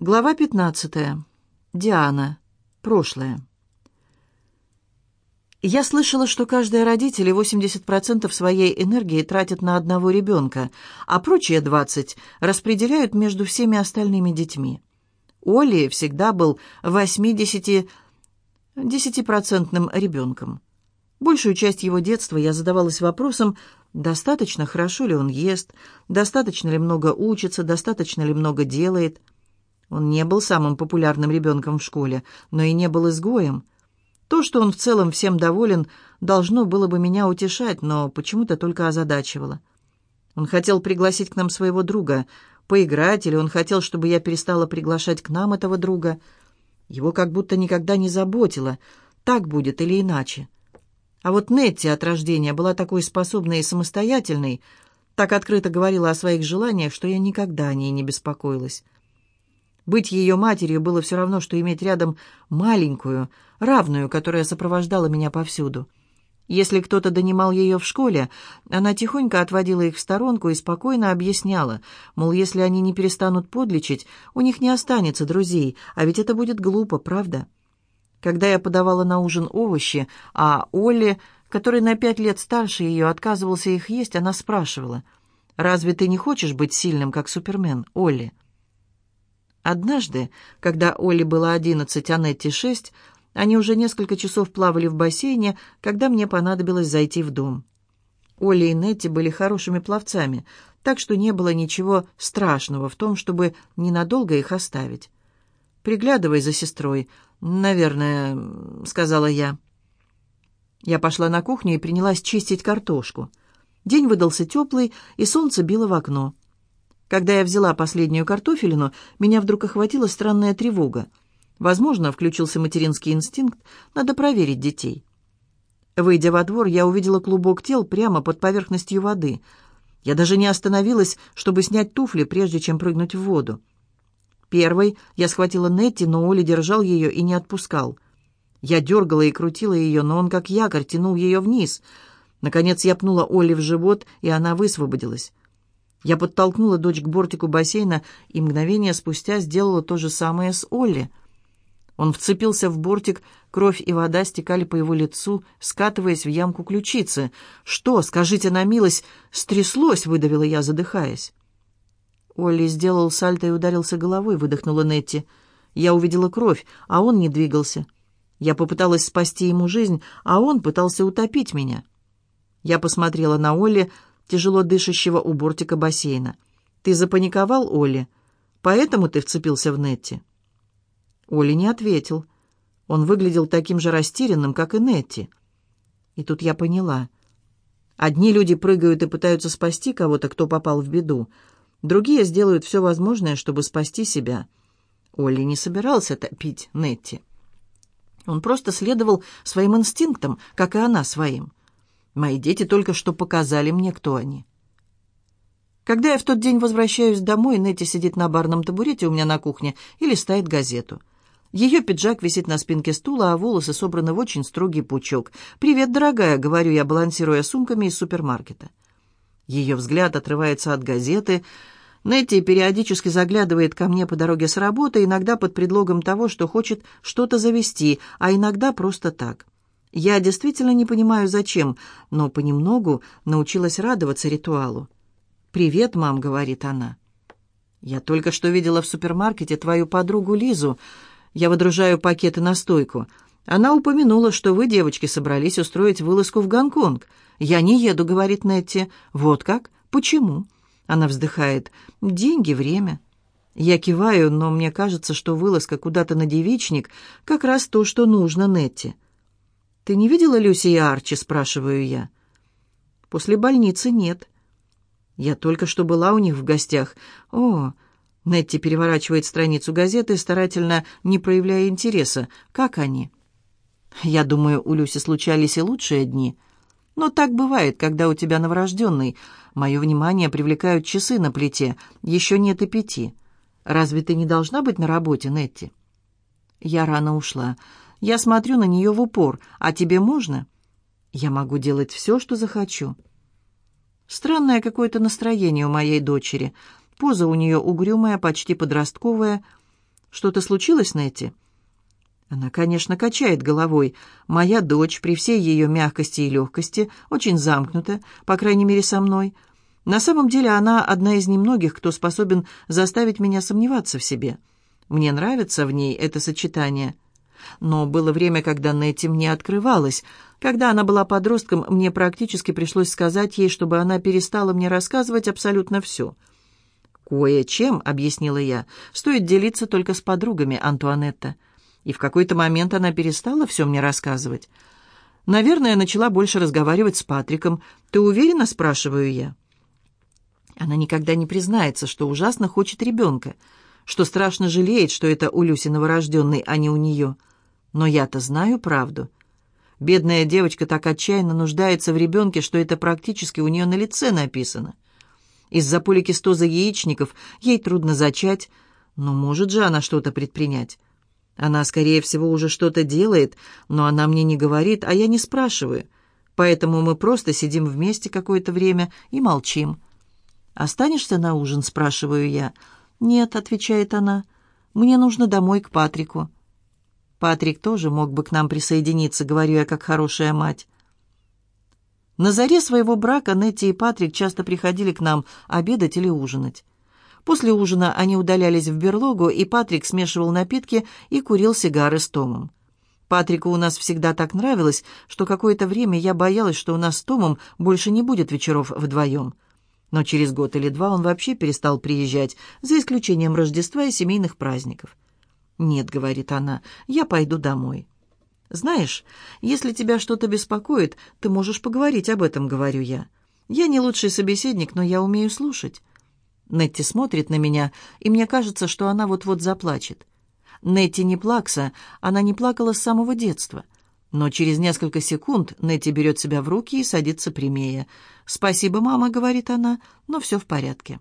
Глава 15. Диана. Прошлое. Я слышала, что каждый родитель 80% своей энергии тратит на одного ребенка, а прочие 20 распределяют между всеми остальными детьми. Оли всегда был 80-10% ребенком. Большую часть его детства я задавалась вопросом, достаточно хорошо ли он ест, достаточно ли много учится, достаточно ли много делает. Он не был самым популярным ребенком в школе, но и не был изгоем. То, что он в целом всем доволен, должно было бы меня утешать, но почему-то только озадачивало. Он хотел пригласить к нам своего друга, поиграть, или он хотел, чтобы я перестала приглашать к нам этого друга. Его как будто никогда не заботило, так будет или иначе. А вот Нетти от рождения была такой способной и самостоятельной, так открыто говорила о своих желаниях, что я никогда о ней не беспокоилась. Быть ее матерью было все равно, что иметь рядом маленькую, равную, которая сопровождала меня повсюду. Если кто-то донимал ее в школе, она тихонько отводила их в сторонку и спокойно объясняла, мол, если они не перестанут подлечить, у них не останется друзей, а ведь это будет глупо, правда? Когда я подавала на ужин овощи, а Олли, который на пять лет старше ее, отказывался их есть, она спрашивала, «Разве ты не хочешь быть сильным, как Супермен, Олли?» Однажды, когда Оле было одиннадцать, а Нетти шесть, они уже несколько часов плавали в бассейне, когда мне понадобилось зайти в дом. Оля и Нетти были хорошими пловцами, так что не было ничего страшного в том, чтобы ненадолго их оставить. «Приглядывай за сестрой, наверное», — сказала я. Я пошла на кухню и принялась чистить картошку. День выдался теплый, и солнце било в окно. Когда я взяла последнюю картофелину, меня вдруг охватила странная тревога. Возможно, включился материнский инстинкт, надо проверить детей. Выйдя во двор, я увидела клубок тел прямо под поверхностью воды. Я даже не остановилась, чтобы снять туфли, прежде чем прыгнуть в воду. Первой я схватила Нетти, но Оли держал ее и не отпускал. Я дергала и крутила ее, но он как якорь тянул ее вниз. Наконец я пнула Оли в живот, и она высвободилась. Я подтолкнула дочь к бортику бассейна и мгновение спустя сделала то же самое с Олли. Он вцепился в бортик, кровь и вода стекали по его лицу, скатываясь в ямку ключицы. «Что, скажите на милость, стряслось!» — выдавила я, задыхаясь. Олли сделал сальто и ударился головой, выдохнула Нетти. Я увидела кровь, а он не двигался. Я попыталась спасти ему жизнь, а он пытался утопить меня. Я посмотрела на Олли, тяжело дышащего у бортика бассейна. «Ты запаниковал, Оли? Поэтому ты вцепился в Нетти?» Оли не ответил. Он выглядел таким же растерянным, как и Нетти. И тут я поняла. Одни люди прыгают и пытаются спасти кого-то, кто попал в беду. Другие сделают все возможное, чтобы спасти себя. Олли не собирался топить Нетти. Он просто следовал своим инстинктам, как и она своим. Мои дети только что показали мне, кто они. Когда я в тот день возвращаюсь домой, Нетти сидит на барном табурете у меня на кухне и листает газету. Ее пиджак висит на спинке стула, а волосы собраны в очень строгий пучок. «Привет, дорогая», — говорю я, балансируя сумками из супермаркета. Ее взгляд отрывается от газеты. Нетти периодически заглядывает ко мне по дороге с работы, иногда под предлогом того, что хочет что-то завести, а иногда просто так. Я действительно не понимаю, зачем, но понемногу научилась радоваться ритуалу. «Привет, мам», — говорит она. «Я только что видела в супермаркете твою подругу Лизу. Я выдружаю пакеты на стойку. Она упомянула, что вы, девочки, собрались устроить вылазку в Гонконг. Я не еду», — говорит Нетти. «Вот как? Почему?» Она вздыхает. «Деньги, время». Я киваю, но мне кажется, что вылазка куда-то на девичник как раз то, что нужно Нетти. «Ты не видела Люси и Арчи?» — спрашиваю я. «После больницы нет». «Я только что была у них в гостях. О!» Нетти переворачивает страницу газеты, старательно не проявляя интереса. «Как они?» «Я думаю, у Люси случались и лучшие дни». Но так бывает, когда у тебя новорожденный. Мое внимание привлекают часы на плите. Еще нет и пяти. Разве ты не должна быть на работе, Нетти?» Я рано ушла. Я смотрю на нее в упор. А тебе можно? Я могу делать все, что захочу. Странное какое-то настроение у моей дочери. Поза у нее угрюмая, почти подростковая. Что-то случилось, Нетти? Она, конечно, качает головой. Моя дочь, при всей ее мягкости и легкости, очень замкнута, по крайней мере, со мной. На самом деле она одна из немногих, кто способен заставить меня сомневаться в себе. Мне нравится в ней это сочетание. Но было время, когда Нетти мне открывалась. Когда она была подростком, мне практически пришлось сказать ей, чтобы она перестала мне рассказывать абсолютно все. «Кое-чем», — объяснила я, — «стоит делиться только с подругами Антуанетта». И в какой-то момент она перестала все мне рассказывать. «Наверное, начала больше разговаривать с Патриком. Ты уверена?» — спрашиваю я. Она никогда не признается, что ужасно хочет ребенка. «Ребенка» что страшно жалеет, что это у Люси новорожденный, а не у нее. Но я-то знаю правду. Бедная девочка так отчаянно нуждается в ребенке, что это практически у нее на лице написано. Из-за поликистоза яичников ей трудно зачать, но может же она что-то предпринять. Она, скорее всего, уже что-то делает, но она мне не говорит, а я не спрашиваю. Поэтому мы просто сидим вместе какое-то время и молчим. «Останешься на ужин?» — спрашиваю я. — «Нет», — отвечает она, — «мне нужно домой к Патрику». «Патрик тоже мог бы к нам присоединиться», — говорю я, как хорошая мать. На заре своего брака Нетти и Патрик часто приходили к нам обедать или ужинать. После ужина они удалялись в берлогу, и Патрик смешивал напитки и курил сигары с Томом. Патрику у нас всегда так нравилось, что какое-то время я боялась, что у нас с Томом больше не будет вечеров вдвоем но через год или два он вообще перестал приезжать, за исключением Рождества и семейных праздников. «Нет», — говорит она, — «я пойду домой». «Знаешь, если тебя что-то беспокоит, ты можешь поговорить об этом», — говорю я. «Я не лучший собеседник, но я умею слушать». Нетти смотрит на меня, и мне кажется, что она вот-вот заплачет. Нетти не плакса, она не плакала с самого детства — но через несколько секунд Нетти берет себя в руки и садится прямее. «Спасибо, мама», — говорит она, — «но все в порядке».